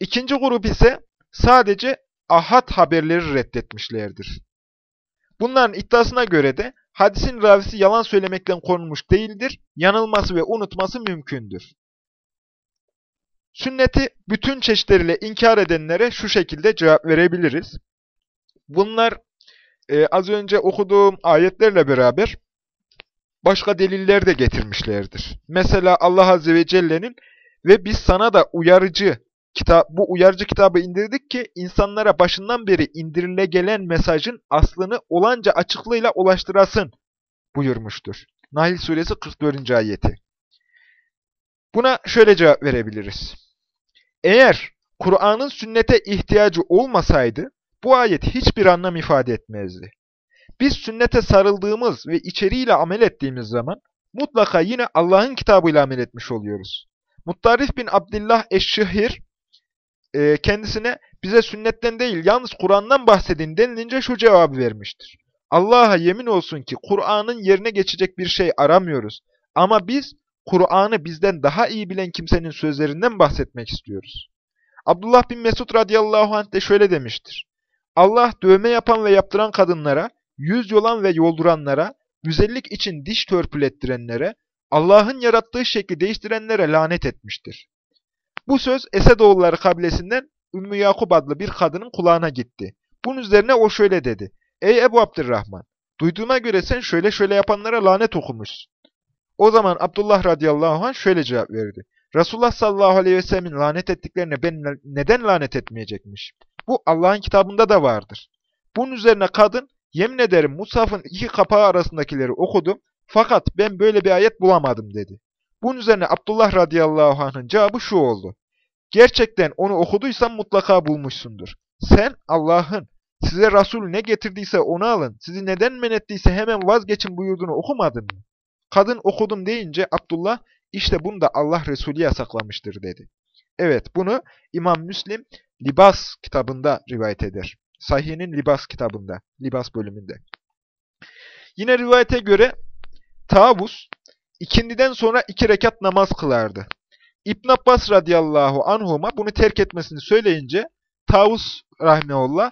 İkinci grup ise sadece ahad haberleri reddetmişlerdir. Bunların iddiasına göre de hadisin ravisi yalan söylemekten korunmuş değildir, yanılması ve unutması mümkündür. Sünneti bütün çeşitleriyle inkar edenlere şu şekilde cevap verebiliriz. Bunlar e, az önce okuduğum ayetlerle beraber başka deliller de getirmişlerdir. Mesela Allah Azze ve Celle'nin ve biz sana da uyarıcı kitap, bu uyarıcı kitabı indirdik ki insanlara başından beri indirile gelen mesajın aslını olanca açıklığıyla ulaştırasın buyurmuştur. Nahl suresi 44. ayeti. Buna şöyle cevap verebiliriz. Eğer Kur'an'ın sünnete ihtiyacı olmasaydı bu ayet hiçbir anlam ifade etmezdi. Biz sünnete sarıldığımız ve içeriğiyle amel ettiğimiz zaman mutlaka yine Allah'ın kitabıyla amel etmiş oluyoruz. Muttarif bin Abdullah Eşşihir e, kendisine bize sünnetten değil yalnız Kur'an'dan bahsedin denilince şu cevabı vermiştir. Allah'a yemin olsun ki Kur'an'ın yerine geçecek bir şey aramıyoruz. Ama biz Kur'an'ı bizden daha iyi bilen kimsenin sözlerinden bahsetmek istiyoruz. Abdullah bin Mesud radıyallahu anh de şöyle demiştir. Allah dövme yapan ve yaptıran kadınlara, yüz yolan ve yolduranlara, güzellik için diş törpülettirenlere, Allah'ın yarattığı şekli değiştirenlere lanet etmiştir. Bu söz Esedoğulları kabilesinden Ümmü Yakub adlı bir kadının kulağına gitti. Bunun üzerine o şöyle dedi. Ey Ebu Abdurrahman, duyduğuma göre sen şöyle şöyle yapanlara lanet okumuşsun. O zaman Abdullah radıyallahu anh şöyle cevap verdi. Resulullah sallallahu aleyhi ve sellemin lanet ettiklerine ben neden lanet etmeyecekmiş? Bu Allah'ın kitabında da vardır. Bunun üzerine kadın, yemin ederim Musaf'ın iki kapağı arasındakileri okudum fakat ben böyle bir ayet bulamadım dedi. Bunun üzerine Abdullah radıyallahu anh'ın cevabı şu oldu. Gerçekten onu okuduysan mutlaka bulmuşsundur. Sen Allah'ın size Resul ne getirdiyse onu alın, sizi neden men ettiyse hemen vazgeçin buyurduğunu okumadın mı? Kadın okudum deyince Abdullah işte bunu da Allah Resulü yasaklamıştır dedi. Evet bunu İmam Müslim Libas kitabında rivayet eder. Sahih'in Libas kitabında, Libas bölümünde. Yine rivayete göre Tavus ikindiden sonra iki rekat namaz kılardı. İbn Abbas radıyallahu anhuma bunu terk etmesini söyleyince Tavus rahmeullah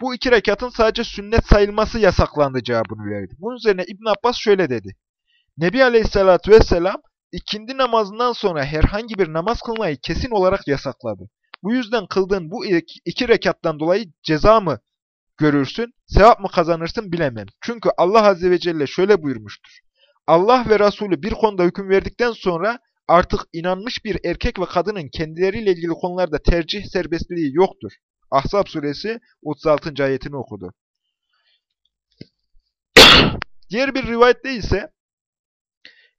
bu iki rekatın sadece sünnet sayılması yasaklandı cevabını verdi. Bunun üzerine İbn Abbas şöyle dedi. Nebi Aleyhisselatü Vesselam ikindi namazından sonra herhangi bir namaz kılmayı kesin olarak yasakladı. Bu yüzden kıldığın bu iki rekattan dolayı ceza mı görürsün, sevap mı kazanırsın bilemem. Çünkü Allah Azze ve Celle şöyle buyurmuştur. Allah ve Resulü bir konuda hüküm verdikten sonra artık inanmış bir erkek ve kadının kendileriyle ilgili konularda tercih serbestliği yoktur. Ahzab suresi 36. ayetini okudu. Diğer bir rivayette ise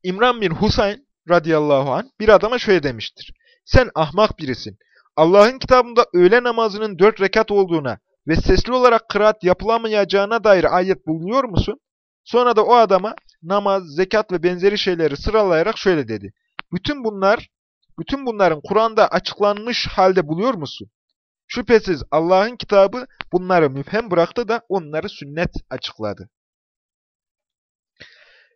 İmran bin Husayn radıyallahu anh bir adama şöyle demiştir. Sen ahmak birisin. Allah'ın kitabında öğle namazının dört rekat olduğuna ve sesli olarak kıraat yapılamayacağına dair ayet bulunuyor musun? Sonra da o adama namaz, zekat ve benzeri şeyleri sıralayarak şöyle dedi. Bütün bunlar, bütün bunların Kur'an'da açıklanmış halde buluyor musun? Şüphesiz Allah'ın kitabı bunları müphem bıraktı da onları sünnet açıkladı.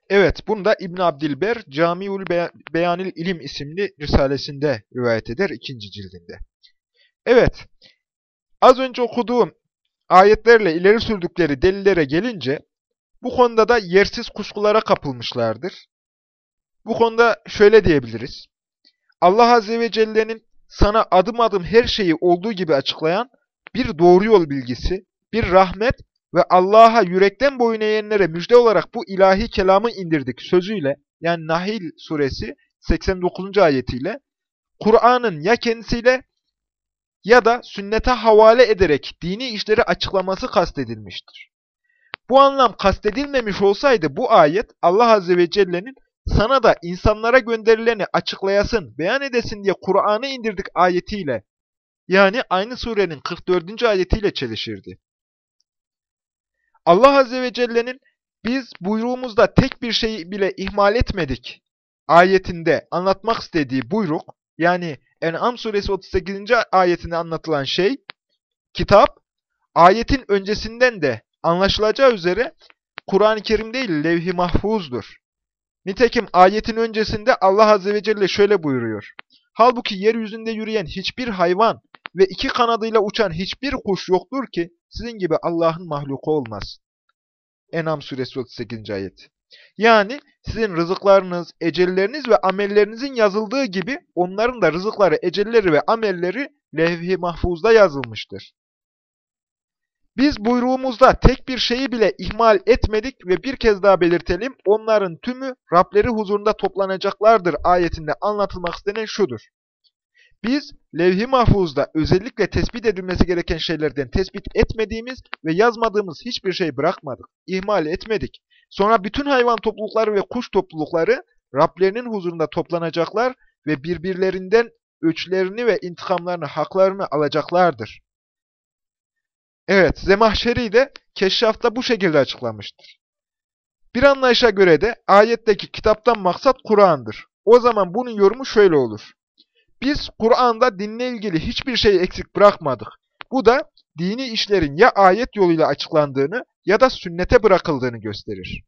Evet, bunu da İbn Abdilber Camiul Beyanil İlim isimli risalesinde rivayet eder ikinci cildinde. Evet, az önce okuduğum ayetlerle ileri sürdükleri delillere gelince bu konuda da yersiz kuşkulara kapılmışlardır. Bu konuda şöyle diyebiliriz. Allah Azze ve Celle'nin sana adım adım her şeyi olduğu gibi açıklayan bir doğru yol bilgisi, bir rahmet ve Allah'a yürekten boyun eğenlere müjde olarak bu ilahi kelamı indirdik sözüyle, yani Nahil suresi 89. ayetiyle, Kur'an'ın ya kendisiyle ya da sünnete havale ederek dini işleri açıklaması kastedilmiştir. Bu anlam kastedilmemiş olsaydı bu ayet Allah Azze ve Celle'nin sana da insanlara gönderileni açıklayasın, beyan edesin diye Kur'an'ı indirdik ayetiyle, yani aynı surenin 44. ayetiyle çelişirdi. Allah Azze ve Celle'nin biz buyruğumuzda tek bir şeyi bile ihmal etmedik ayetinde anlatmak istediği buyruk, yani En'am suresi 38. ayetinde anlatılan şey, kitap, ayetin öncesinden de anlaşılacağı üzere Kur'an-ı Kerim değil, levh-i mahfuzdur. Nitekim ayetin öncesinde Allah Azze ve Celle şöyle buyuruyor. Halbuki yeryüzünde yürüyen hiçbir hayvan ve iki kanadıyla uçan hiçbir kuş yoktur ki sizin gibi Allah'ın mahluku olmaz. Enam suresi 38. ayet. Yani sizin rızıklarınız, ecelleriniz ve amellerinizin yazıldığı gibi onların da rızıkları, ecelleri ve amelleri levh-i mahfuzda yazılmıştır. Biz buyruğumuzda tek bir şeyi bile ihmal etmedik ve bir kez daha belirtelim, onların tümü Rableri huzurunda toplanacaklardır ayetinde anlatılmak istenen şudur. Biz levh-i mahfuzda özellikle tespit edilmesi gereken şeylerden tespit etmediğimiz ve yazmadığımız hiçbir şey bırakmadık, ihmal etmedik. Sonra bütün hayvan toplulukları ve kuş toplulukları Rablerinin huzurunda toplanacaklar ve birbirlerinden öçlerini ve intikamlarını, haklarını alacaklardır. Evet, Zemahşeri de Keşşaf'ta bu şekilde açıklamıştır. Bir anlayışa göre de ayetteki kitaptan maksat Kur'an'dır. O zaman bunun yorumu şöyle olur. Biz Kur'an'da dinle ilgili hiçbir şey eksik bırakmadık. Bu da dini işlerin ya ayet yoluyla açıklandığını ya da sünnete bırakıldığını gösterir.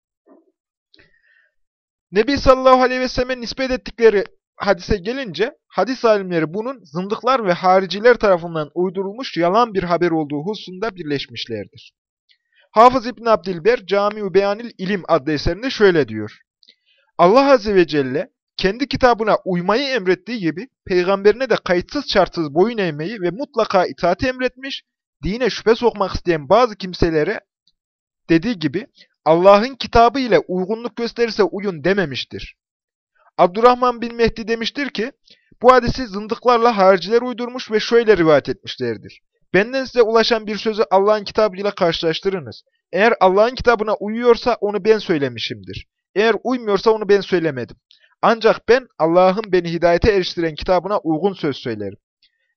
Nebi sallallahu aleyhi ve selleme nispet ettikleri hadise gelince, hadis alimleri bunun zındıklar ve hariciler tarafından uydurulmuş yalan bir haber olduğu hususunda birleşmişlerdir. Hafız İbn Abdilber, Cami-ü Beyanil İlim adlı eserinde şöyle diyor. Allah Azze ve Celle, kendi kitabına uymayı emrettiği gibi, peygamberine de kayıtsız şartsız boyun eğmeyi ve mutlaka itaati emretmiş, dine şüphe sokmak isteyen bazı kimselere dediği gibi, Allah'ın kitabı ile uygunluk gösterirse uyun dememiştir. Abdurrahman bin Mehdi demiştir ki, bu hadisi zındıklarla hariciler uydurmuş ve şöyle rivayet etmişlerdir. Benden size ulaşan bir sözü Allah'ın kitabıyla karşılaştırınız. Eğer Allah'ın kitabına uyuyorsa onu ben söylemişimdir. Eğer uymuyorsa onu ben söylemedim. Ancak ben Allah'ın beni hidayete eriştiren kitabına uygun söz söylerim.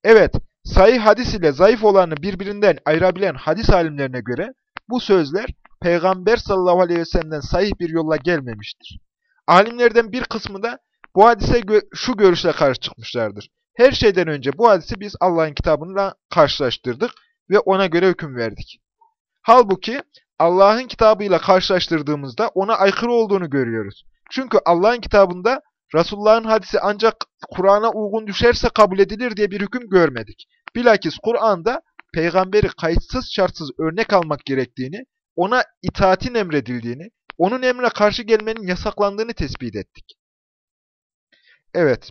Evet, sahih hadis ile zayıf olanı birbirinden ayırabilen hadis alimlerine göre bu sözler Peygamber sallallahu aleyhi ve sellem'den sahih bir yolla gelmemiştir. Alimlerden bir kısmı da bu hadise gö şu görüşle karşı çıkmışlardır. Her şeyden önce bu hadisi biz Allah'ın kitabıyla karşılaştırdık ve ona göre hüküm verdik. Halbuki Allah'ın kitabıyla karşılaştırdığımızda ona aykırı olduğunu görüyoruz. Çünkü Allah'ın kitabında Resulullah'ın hadisi ancak Kur'an'a uygun düşerse kabul edilir diye bir hüküm görmedik. Bilakis Kur'an'da peygamberi kayıtsız şartsız örnek almak gerektiğini, ona itaatin emredildiğini, onun emrine karşı gelmenin yasaklandığını tespit ettik. Evet.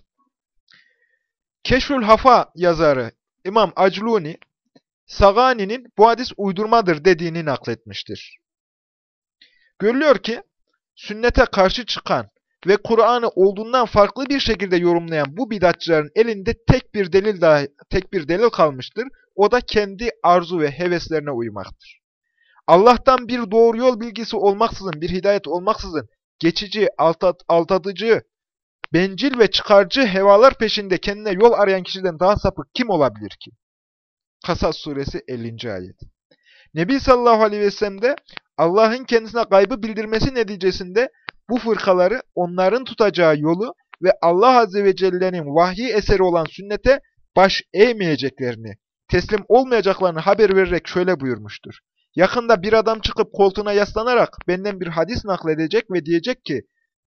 Keşfül Hafa yazarı İmam Acluni, Sagani'nin bu hadis uydurmadır dediğini nakletmiştir. Görülüyor ki, sünnete karşı çıkan ve Kur'an'ı olduğundan farklı bir şekilde yorumlayan bu bidatçıların elinde tek bir delil daha tek bir delil kalmıştır. O da kendi arzu ve heveslerine uymaktır. Allah'tan bir doğru yol bilgisi olmaksızın, bir hidayet olmaksızın geçici, altat, altatıcı, bencil ve çıkarcı hevalar peşinde kendine yol arayan kişiden daha sapık kim olabilir ki? Kasas suresi 50. ayet. Nebi sallallahu aleyhi ve sellem de Allah'ın kendisine gaybı bildirmesi neticesinde bu fırkaları onların tutacağı yolu ve Allah Azze ve Celle'nin vahyi eseri olan sünnete baş eğmeyeceklerini, teslim olmayacaklarını haber vererek şöyle buyurmuştur. Yakında bir adam çıkıp koltuğuna yaslanarak benden bir hadis nakledecek ve diyecek ki,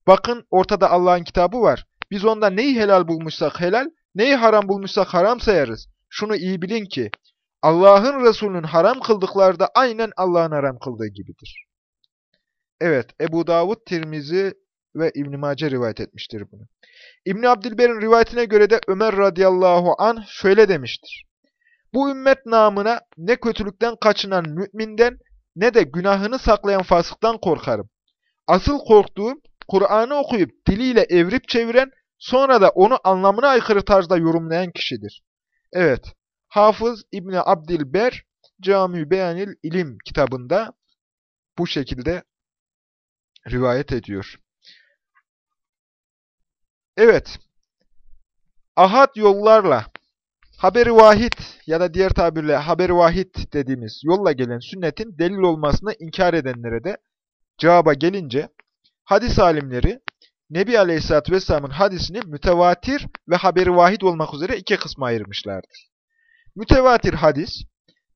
bakın ortada Allah'ın kitabı var. Biz onda neyi helal bulmuşsak helal, neyi haram bulmuşsak haram sayarız. Şunu iyi bilin ki, Allah'ın Resulü'nün haram kıldıkları da aynen Allah'ın haram kıldığı gibidir. Evet, Ebu Davud, Tirmizi ve İbn-i Mace rivayet etmiştir bunu. İbn Abdilber'in rivayetine göre de Ömer radıyallahu an şöyle demiştir. Bu ümmet namına ne kötülükten kaçınan müminden ne de günahını saklayan fasıktan korkarım. Asıl korktuğum Kur'an'ı okuyup diliyle evrip çeviren sonra da onu anlamına aykırı tarzda yorumlayan kişidir. Evet, Hafız İbni Abdilber Cami Beyanil İlim kitabında bu şekilde rivayet ediyor. Evet, ahad yollarla haberi vahid ya da diğer tabirle haberi vahid dediğimiz yolla gelen sünnetin delil olmasını inkar edenlere de cevaba gelince hadis alimleri Nebi Aleyhisselatü Vesselam'ın hadisini mütevatir ve haberi vahid olmak üzere iki kısma ayırmışlardır. Mütevatir hadis,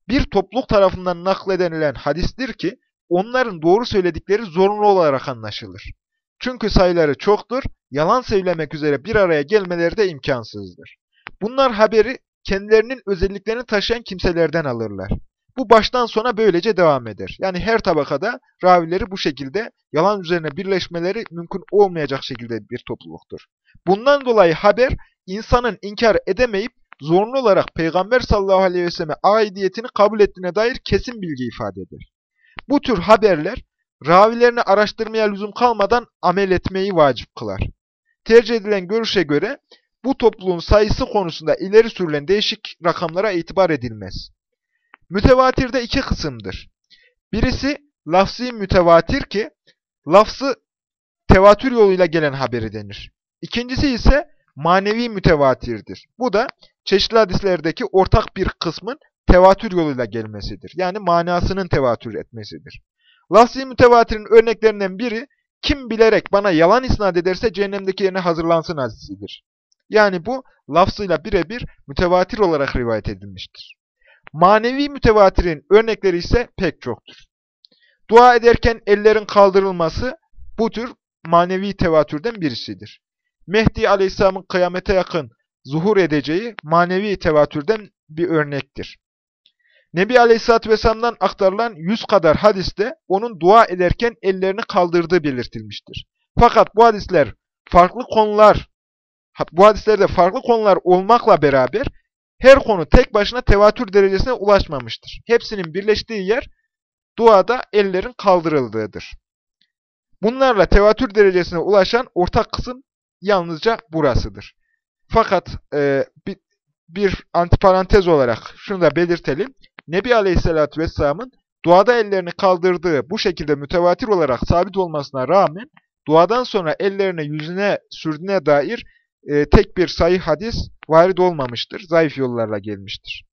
bir topluluk tarafından nakledilen hadistir ki, onların doğru söyledikleri zorunlu olarak anlaşılır. Çünkü sayıları çoktur, yalan söylemek üzere bir araya gelmeleri de imkansızdır. Bunlar haberi kendilerinin özelliklerini taşıyan kimselerden alırlar. Bu baştan sona böylece devam eder. Yani her tabakada ravileri bu şekilde yalan üzerine birleşmeleri mümkün olmayacak şekilde bir topluluktur. Bundan dolayı haber insanın inkar edemeyip zorunlu olarak Peygamber sallallahu aleyhi ve selleme aidiyetini kabul ettiğine dair kesin bilgi ifade eder. Bu tür haberler ravilerini araştırmaya lüzum kalmadan amel etmeyi vacip kılar. Tercih edilen görüşe göre bu topluluğun sayısı konusunda ileri sürülen değişik rakamlara itibar edilmez. Mütevatir de iki kısımdır. Birisi lafzi mütevatir ki lafzı tevatür yoluyla gelen haberi denir. İkincisi ise manevi mütevatirdir. Bu da çeşitli hadislerdeki ortak bir kısmın tevatür yoluyla gelmesidir. Yani manasının tevatür etmesidir. Lafzi mütevatirin örneklerinden biri kim bilerek bana yalan isnat ederse cehennemdeki yerine hazırlansın hadisidir. Yani bu lafzıyla birebir mütevatir olarak rivayet edilmiştir. Manevi mütevatirin örnekleri ise pek çoktur. Dua ederken ellerin kaldırılması bu tür manevi tevatürden birisidir. Mehdi Aleyhisselam'ın kıyamete yakın zuhur edeceği manevi tevatürden bir örnektir. Nebi Aleyhisselatü Vesselam'dan aktarılan yüz kadar hadiste onun dua ederken ellerini kaldırdığı belirtilmiştir. Fakat bu hadisler farklı konular, bu hadislerde farklı konular olmakla beraber her konu tek başına tevatür derecesine ulaşmamıştır. Hepsinin birleştiği yer duada ellerin kaldırıldığıdır. Bunlarla tevatür derecesine ulaşan ortak kısım yalnızca burasıdır. Fakat e, bir, bir antiparantez olarak şunu da belirtelim. Nebi Aleyhisselatü Vesselam'ın duada ellerini kaldırdığı bu şekilde mütevatir olarak sabit olmasına rağmen duadan sonra ellerini yüzüne sürdüğüne dair e, tek bir sayı hadis varid olmamıştır. Zayıf yollarla gelmiştir.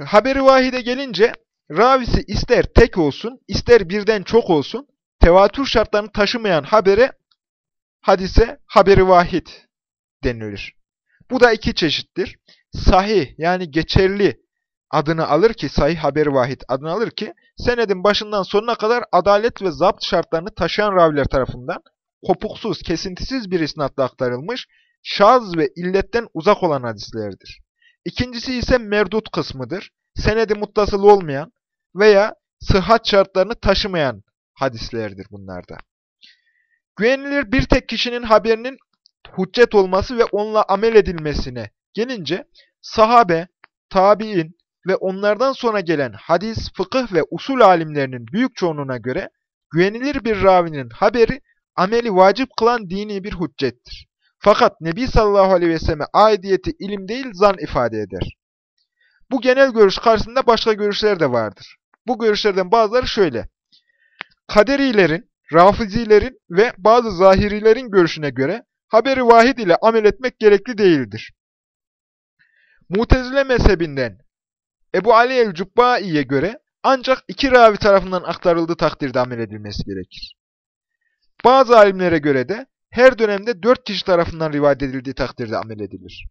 Haberi vahide gelince ravisi ister tek olsun, ister birden çok olsun, tevatür şartlarını taşımayan habere, hadise haberi vahid denilir. Bu da iki çeşittir. Sahih yani geçerli adını alır ki, sahih haberi vahid adını alır ki, senedin başından sonuna kadar adalet ve zapt şartlarını taşıyan raviler tarafından kopuksuz, kesintisiz bir isnatla aktarılmış, şaz ve illetten uzak olan hadislerdir. İkincisi ise merdut kısmıdır. Senedi muttasıl olmayan veya sıhhat şartlarını taşımayan hadislerdir bunlarda. Güvenilir bir tek kişinin haberinin hüccet olması ve onunla amel edilmesine gelince sahabe, tabi'in ve onlardan sonra gelen hadis, fıkıh ve usul alimlerinin büyük çoğunluğuna göre güvenilir bir ravinin haberi ameli vacip kılan dini bir hüccettir. Fakat Nebi sallallahu aleyhi ve selleme aidiyeti ilim değil zan ifade eder. Bu genel görüş karşısında başka görüşler de vardır. Bu görüşlerden bazıları şöyle. Kaderilerin, rafizilerin ve bazı zahirilerin görüşüne göre haberi vahid ile amel etmek gerekli değildir. Mutezile mezhebinden Ebu Ali el-Cubbai'ye göre ancak iki ravi tarafından aktarıldığı takdirde amel edilmesi gerekir. Bazı alimlere göre de her dönemde dört kişi tarafından rivayet edildiği takdirde amel edilir.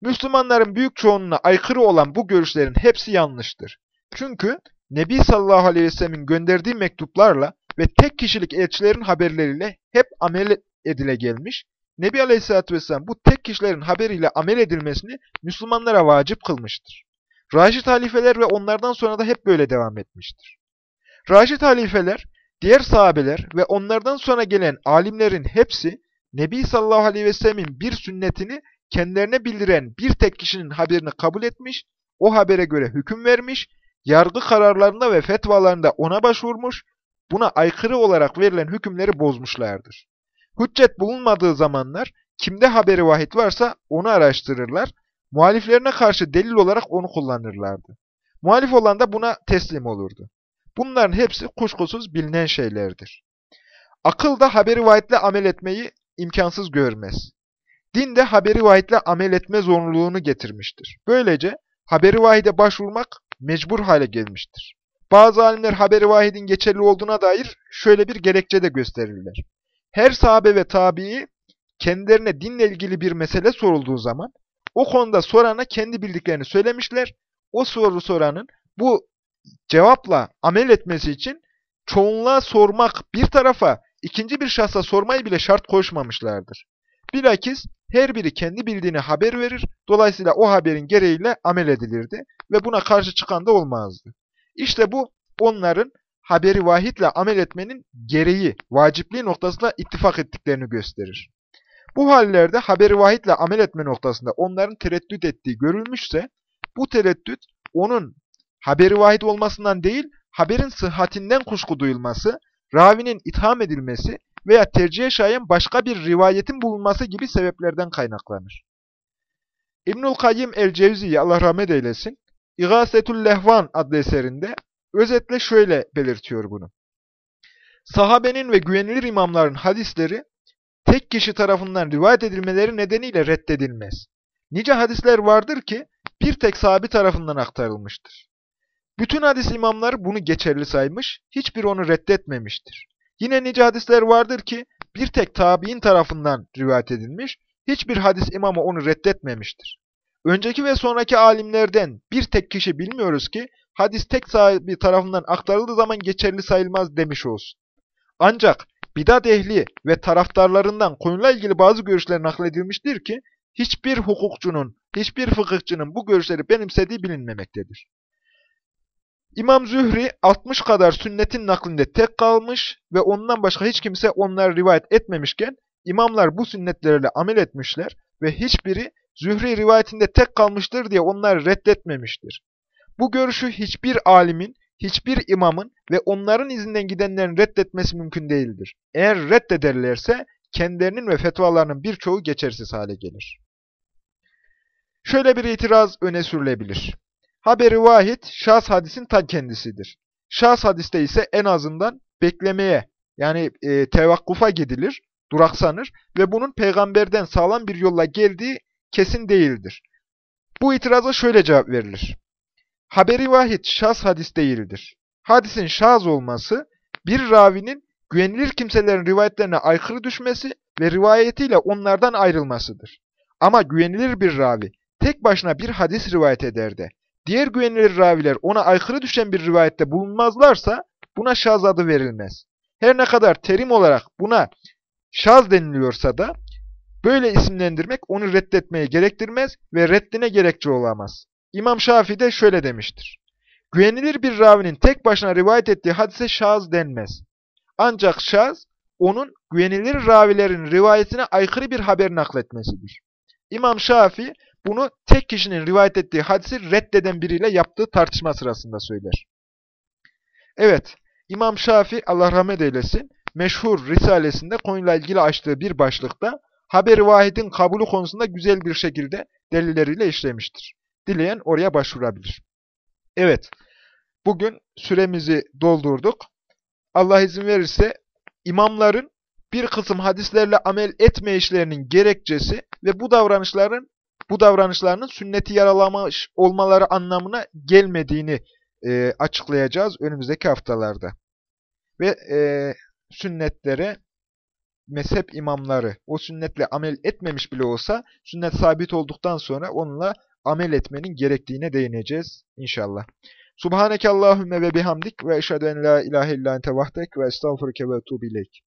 Müslümanların büyük çoğunluğuna aykırı olan bu görüşlerin hepsi yanlıştır. Çünkü Nebi sallallahu aleyhi ve sellemin gönderdiği mektuplarla ve tek kişilik elçilerin haberleriyle hep amel edile gelmiş. Nebi aleyhissalatü vesselam bu tek kişilerin haberiyle amel edilmesini Müslümanlara vacip kılmıştır. Raşid halifeler ve onlardan sonra da hep böyle devam etmiştir. Raşid halifeler Diğer sahabeler ve onlardan sonra gelen alimlerin hepsi Nebi sallallahu aleyhi ve sellemin bir sünnetini kendilerine bildiren bir tek kişinin haberini kabul etmiş, o habere göre hüküm vermiş, yargı kararlarında ve fetvalarında ona başvurmuş, buna aykırı olarak verilen hükümleri bozmuşlardır. Hüccet bulunmadığı zamanlar kimde haberi vahid varsa onu araştırırlar, muhaliflerine karşı delil olarak onu kullanırlardı. Muhalif olan da buna teslim olurdu. Bunların hepsi kuşkusuz bilinen şeylerdir. Akıl da haberi vahitle amel etmeyi imkansız görmez. Din de haberi vahitle amel etme zorunluluğunu getirmiştir. Böylece haberi vahide başvurmak mecbur hale gelmiştir. bazı alimler haberi vahidin geçerli olduğuna dair şöyle bir gerekçe de gösterirler. Her sahabe ve tabii kendilerine dinle ilgili bir mesele sorulduğu zaman o konuda sorana kendi bildiklerini söylemişler. O soru soranın bu cevapla amel etmesi için çoğunluğa sormak bir tarafa, ikinci bir şahsa sormayı bile şart koşmamışlardır. Bilakis her biri kendi bildiğini haber verir, dolayısıyla o haberin gereğiyle amel edilirdi ve buna karşı çıkan da olmazdı. İşte bu onların haberi vahitle amel etmenin gereği, vacipliği noktasında ittifak ettiklerini gösterir. Bu hallerde haberi vahitle amel etme noktasında onların tereddüt ettiği görülmüşse, bu tereddüt onun haberi vahid olmasından değil, haberin sıhhatinden kuşku duyulması, ravinin itham edilmesi veya tercihe şayan başka bir rivayetin bulunması gibi sebeplerden kaynaklanır. İbnül Kayyim el-Cevziye Allah rahmet eylesin, İgasetül Lehvan adlı eserinde özetle şöyle belirtiyor bunu. Sahabenin ve güvenilir imamların hadisleri tek kişi tarafından rivayet edilmeleri nedeniyle reddedilmez. Nice hadisler vardır ki bir tek sahabi tarafından aktarılmıştır. Bütün hadis imamları bunu geçerli saymış, hiçbir onu reddetmemiştir. Yine nice hadisler vardır ki bir tek tabi'in tarafından rivayet edilmiş, hiçbir hadis imamı onu reddetmemiştir. Önceki ve sonraki alimlerden bir tek kişi bilmiyoruz ki hadis tek sahibi tarafından aktarıldığı zaman geçerli sayılmaz demiş olsun. Ancak bidat ehli ve taraftarlarından konuyla ilgili bazı görüşler nakledilmiştir ki hiçbir hukukçunun, hiçbir fıkıhçının bu görüşleri benimsediği bilinmemektedir. İmam Zühri 60 kadar sünnetin naklinde tek kalmış ve ondan başka hiç kimse onları rivayet etmemişken imamlar bu sünnetlerle amel etmişler ve hiçbiri Zühri rivayetinde tek kalmıştır diye onları reddetmemiştir. Bu görüşü hiçbir alimin, hiçbir imamın ve onların izinden gidenlerin reddetmesi mümkün değildir. Eğer reddederlerse kendilerinin ve fetvalarının birçoğu geçersiz hale gelir. Şöyle bir itiraz öne sürülebilir. Haberi vahid, şahs hadisin ta kendisidir. Şahs hadiste ise en azından beklemeye, yani e, tevakkufa gidilir, duraksanır ve bunun peygamberden sağlam bir yolla geldiği kesin değildir. Bu itiraza şöyle cevap verilir. Haberi vahid şahs hadis değildir. Hadisin şahs olması, bir ravinin güvenilir kimselerin rivayetlerine aykırı düşmesi ve rivayetiyle onlardan ayrılmasıdır. Ama güvenilir bir ravi tek başına bir hadis rivayet eder de, diğer güvenilir raviler ona aykırı düşen bir rivayette bulunmazlarsa buna şaz adı verilmez. Her ne kadar terim olarak buna şaz deniliyorsa da böyle isimlendirmek onu reddetmeye gerektirmez ve reddine gerekçe olamaz. İmam Şafii de şöyle demiştir. Güvenilir bir ravinin tek başına rivayet ettiği hadise şaz denmez. Ancak şaz, onun güvenilir ravilerin rivayetine aykırı bir haber nakletmesidir. İmam Şafii bunu tek kişinin rivayet ettiği hadisi reddeden biriyle yaptığı tartışma sırasında söyler. Evet, İmam Şafii Allah rahmet eylesin, meşhur risalesinde konuyla ilgili açtığı bir başlıkta haber vahidin kabulü konusunda güzel bir şekilde delilleriyle işlemiştir. Dileyen oraya başvurabilir. Evet, bugün süremizi doldurduk. Allah izin verirse imamların bir kısım hadislerle amel etme işlerinin gerekçesi ve bu davranışların bu davranışlarının sünneti yaralamış olmaları anlamına gelmediğini e, açıklayacağız önümüzdeki haftalarda. Ve e, sünnetlere mezhep imamları o sünnetle amel etmemiş bile olsa sünnet sabit olduktan sonra onunla amel etmenin gerektiğine değineceğiz inşallah. Subhaneke Allahümme ve bihamdik ve eşhedü en la ilahe illa ente vahdek ve estağfurke ve etubu ileyk.